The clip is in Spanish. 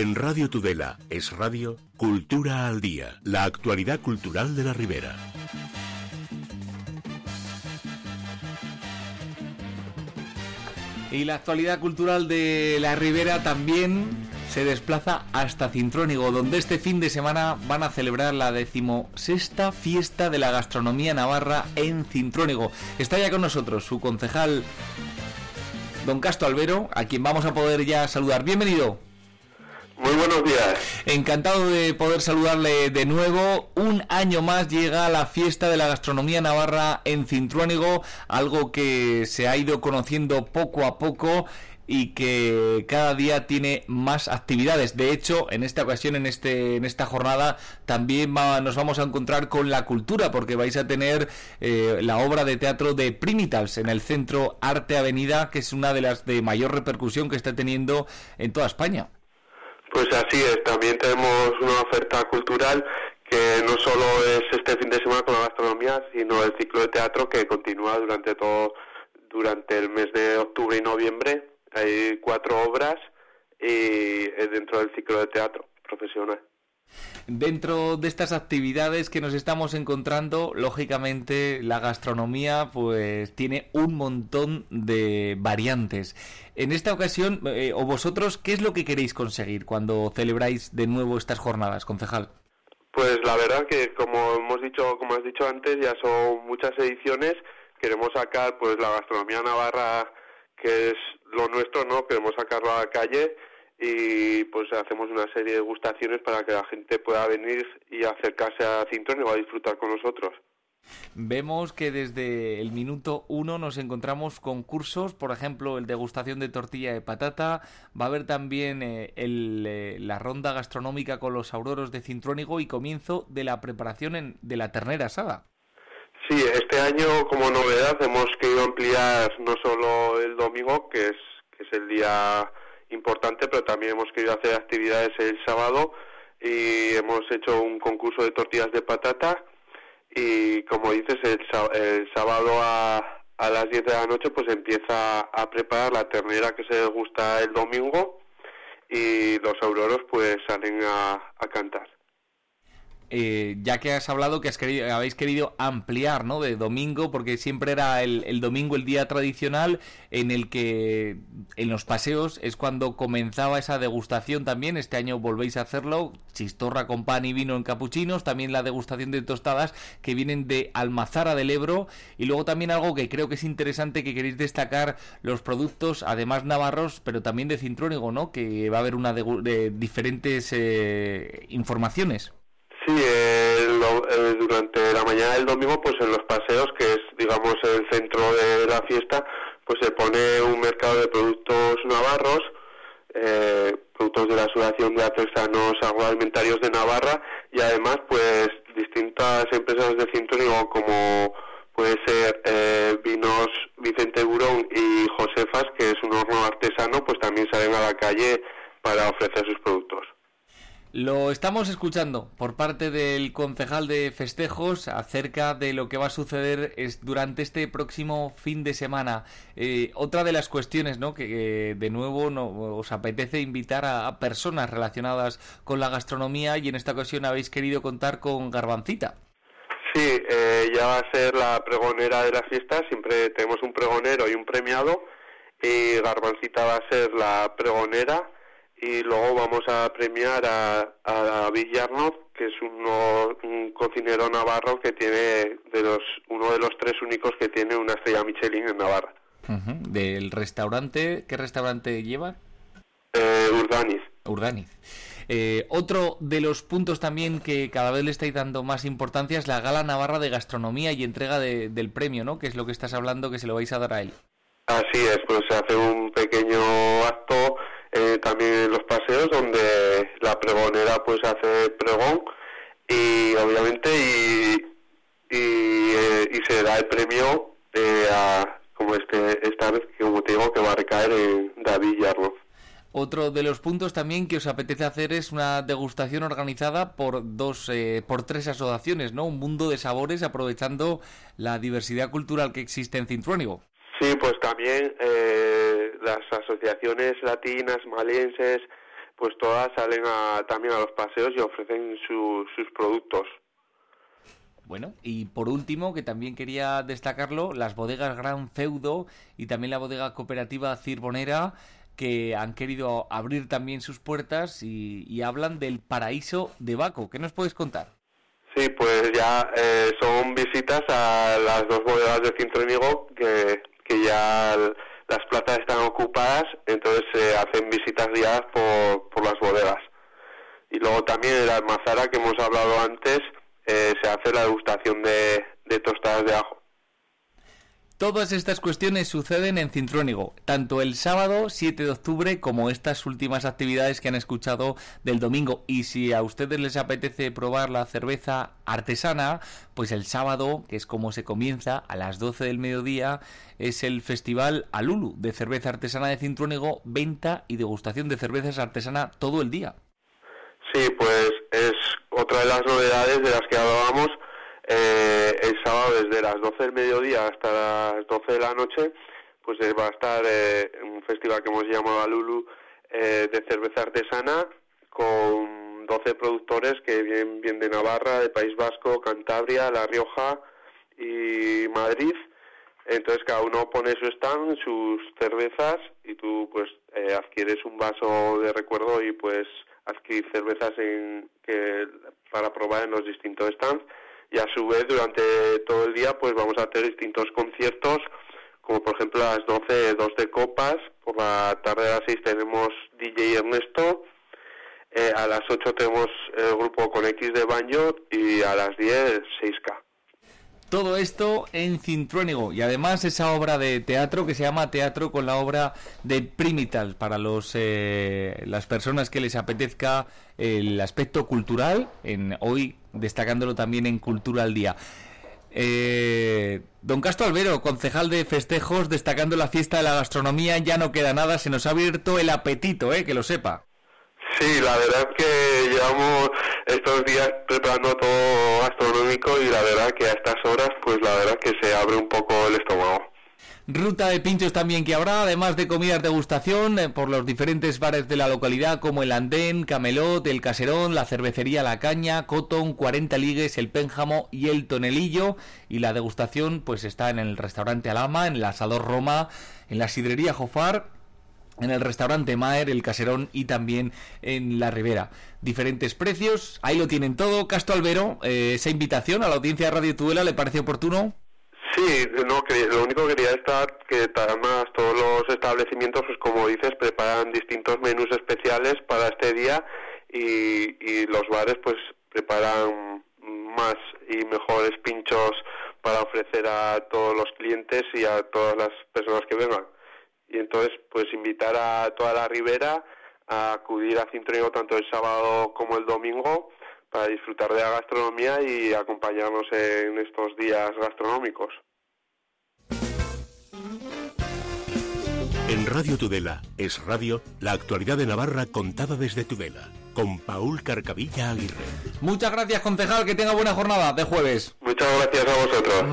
En Radio Tudela es Radio Cultura al Día, la actualidad cultural de la Ribera. Y la actualidad cultural de la Ribera también se desplaza hasta Cintrónigo, donde este fin de semana van a celebrar la decimosexta fiesta de la gastronomía navarra en Cintrónigo. Está ya con nosotros su concejal, don Castro Albero, a quien vamos a poder ya saludar. Bienvenido. Muy buenos días. Encantado de poder saludarle de nuevo. Un año más llega la fiesta de la gastronomía navarra en Cintruénigo, algo que se ha ido conociendo poco a poco y que cada día tiene más actividades. De hecho, en esta ocasión, en este, en esta jornada, también nos vamos a encontrar con la cultura, porque vais a tener eh, la obra de teatro de Primitals en el Centro Arte Avenida, que es una de las de mayor repercusión que está teniendo en toda España. Pues así es, también tenemos una oferta cultural que no solo es este fin de semana con la gastronomía, sino el ciclo de teatro que continúa durante todo durante el mes de octubre y noviembre. Hay cuatro obras y es dentro del ciclo de teatro profesional. Dentro de estas actividades que nos estamos encontrando, lógicamente la gastronomía pues tiene un montón de variantes. En esta ocasión, eh, o vosotros, ¿qué es lo que queréis conseguir cuando celebráis de nuevo estas jornadas, concejal? Pues la verdad que como hemos dicho, como has dicho antes, ya son muchas ediciones. Queremos sacar pues la gastronomía navarra que es lo nuestro, ¿no? Queremos sacarlo a la calle y pues hacemos una serie de gustaciones para que la gente pueda venir y acercarse a Cintrón y va a disfrutar con nosotros. Vemos que desde el minuto uno nos encontramos con cursos, por ejemplo, el degustación de tortilla de patata, va a haber también eh, el, eh, la ronda gastronómica con los auroros de Cintrónigo y comienzo de la preparación de la ternera asada. Sí, este año como novedad hemos querido ampliar no solo el domingo, que es, que es el día importante, pero también hemos querido hacer actividades el sábado y hemos hecho un concurso de tortillas de patata y como dices, el, sábado a, a las 10 de la noche pues empieza a preparar la ternera que se gusta el domingo y los auroros pues salen a cantar. Eh, ya que has hablado que has querido, habéis querido ampliar, ¿no? De domingo, porque siempre era el, domingo el día tradicional en el que en los paseos es cuando comenzaba esa degustación también. Este año volvéis a hacerlo, chistorra con pan y vino en capuchinos, también la degustación de tostadas que vienen de Almazara del Ebro y luego también algo que creo que es interesante que queréis destacar los productos, además navarros, pero también de Cintrónigo, ¿no? Que va a haber una de, diferentes eh, informaciones. Sí, durante la mañana del domingo, pues en los paseos, que es, digamos, el centro de la fiesta, pues se pone un mercado de productos navarros, eh, productos de la Asociación de Artesanos Agroalimentarios de Navarra y además, pues, distintas empresas de cinturón como puede ser eh, Vinos Vicente Burón y Josefas, que es un horno artesano, pues también salen a la calle para ofrecer sus productos. Lo estamos escuchando por parte del concejal de festejos acerca de lo que va a suceder es durante este próximo fin de semana. Eh, otra de las cuestiones, ¿no? Que, de nuevo no, os apetece invitar a, personas relacionadas con la gastronomía y en esta ocasión habéis querido contar con Garbancita. Sí, eh, ya va a ser la pregonera de la fiesta. Siempre tenemos un pregonero y un premiado y Garbancita va a ser la pregonera y luego vamos a premiar a, a Villarnoz, que es uno, un cocinero navarro que tiene de los uno de los tres únicos que tiene una estrella Michelin en Navarra. ¿Del restaurante? ¿Qué restaurante lleva? Eh, Urdaniz. Urdaniz. Eh, otro de los puntos también que cada vez le estáis dando más importancia es la Gala Navarra de Gastronomía y entrega del premio, ¿no? Que es lo que estás hablando que se lo vais a dar a él. Así es, pues se hace un pequeño acto eh, también en los paseos donde la pregonera pues hace pregón y obviamente y, y, eh, se da el premio eh, a como este esta vez como te digo que va a recaer en David Yarno. Otro de los puntos también que os apetece hacer es una degustación organizada por dos, por tres asociaciones, ¿no? Un mundo de sabores aprovechando la diversidad cultural que existe en Cintruénigo. Sí, pues también eh, las asociaciones latinas, malienses, pues todas salen a, también a los paseos y ofrecen sus productos. Bueno, y por último, que también quería destacarlo, las bodegas Gran Feudo y también la bodega cooperativa Cirbonera, que han querido abrir también sus puertas y, hablan del paraíso de Baco. ¿Qué nos puedes contar? Sí, pues ya eh, son visitas a las dos bodegas de Cintrónigo que, que ya las plazas están ocupadas, entonces se hacen visitas guiadas por, por las bodegas. Y luego también en la almazara que hemos hablado antes, eh, se hace la degustación de, tostadas de ajo. Todas estas cuestiones suceden en Cintrónigo, tanto el sábado 7 de octubre como estas últimas actividades que han escuchado del domingo. Y si a ustedes les apetece probar la cerveza artesana, pues el sábado, que es como se comienza, a las 12 del mediodía, es el Festival Alulu de Cerveza Artesana de Cintrónigo, venta y degustación de cervezas artesana todo el día. Sí, pues es otra de las novedades de las que hablábamos. Eh, el sábado desde las 12 del mediodía hasta las 12 de la noche, pues va a estar eh, un festival que hemos llamado Lulu eh, de cerveza artesana con 12 productores que vienen, vienen de Navarra, de País Vasco, Cantabria, La Rioja y Madrid. Entonces cada uno pone su stand, sus cervezas y tú pues adquieres un vaso de recuerdo y pues adquirir cervezas en, que, para probar en los distintos stands y a su vez durante todo el día pues vamos a tener distintos conciertos como por ejemplo a las 12 dos de copas. Por la tarde a las 6 tenemos DJ Ernesto eh, a las 8 tenemos el grupo con X de baño y a las 10 6K todo esto en Cintruénigo y además esa obra de teatro que se llama Teatro con la obra de Primital para los eh, las personas que les apetezca el aspecto cultural, en hoy destacándolo también en Cultura al Día. Eh, don Castro Albero, concejal de festejos, destacando la fiesta de la gastronomía, ya no queda nada, se nos ha abierto el apetito, eh, que lo sepa. Sí, la verdad es que llevamos estos días preparando todo gastronómico y la verdad que a estas horas, pues la verdad que se abre un poco el estómago. Ruta de pinchos también que habrá, además de comidas de degustación eh, por los diferentes bares de la localidad como el Andén, Camelot, el Caserón, la cervecería La Caña, Cotton, 40 Ligues, el Pénjamo y el Tonelillo. Y la degustación pues está en el restaurante Alama, en el Asador Roma, en la sidrería Jofar en el restaurante Maer, el Caserón y también en la Ribera. Diferentes precios, ahí lo tienen todo. Castro Albero, eh, esa invitación a la audiencia de Radio Tudela, ¿le parece oportuno? Sí, no, que, lo único que quería estar que además todos los establecimientos, pues como dices, preparan distintos menús especiales para este día y, y los bares pues preparan más y mejores pinchos para ofrecer a todos los clientes y a todas las personas que vengan y entonces pues invitar a toda la ribera a acudir a Cintrego tanto el sábado como el domingo para disfrutar de la gastronomía y acompañarnos en estos días gastronómicos. En Radio Tudela es radio la actualidad de Navarra contada desde Tudela con Paul Carcavilla Aguirre. Muchas gracias concejal, que tenga buena jornada de jueves. Muchas gracias a vosotros.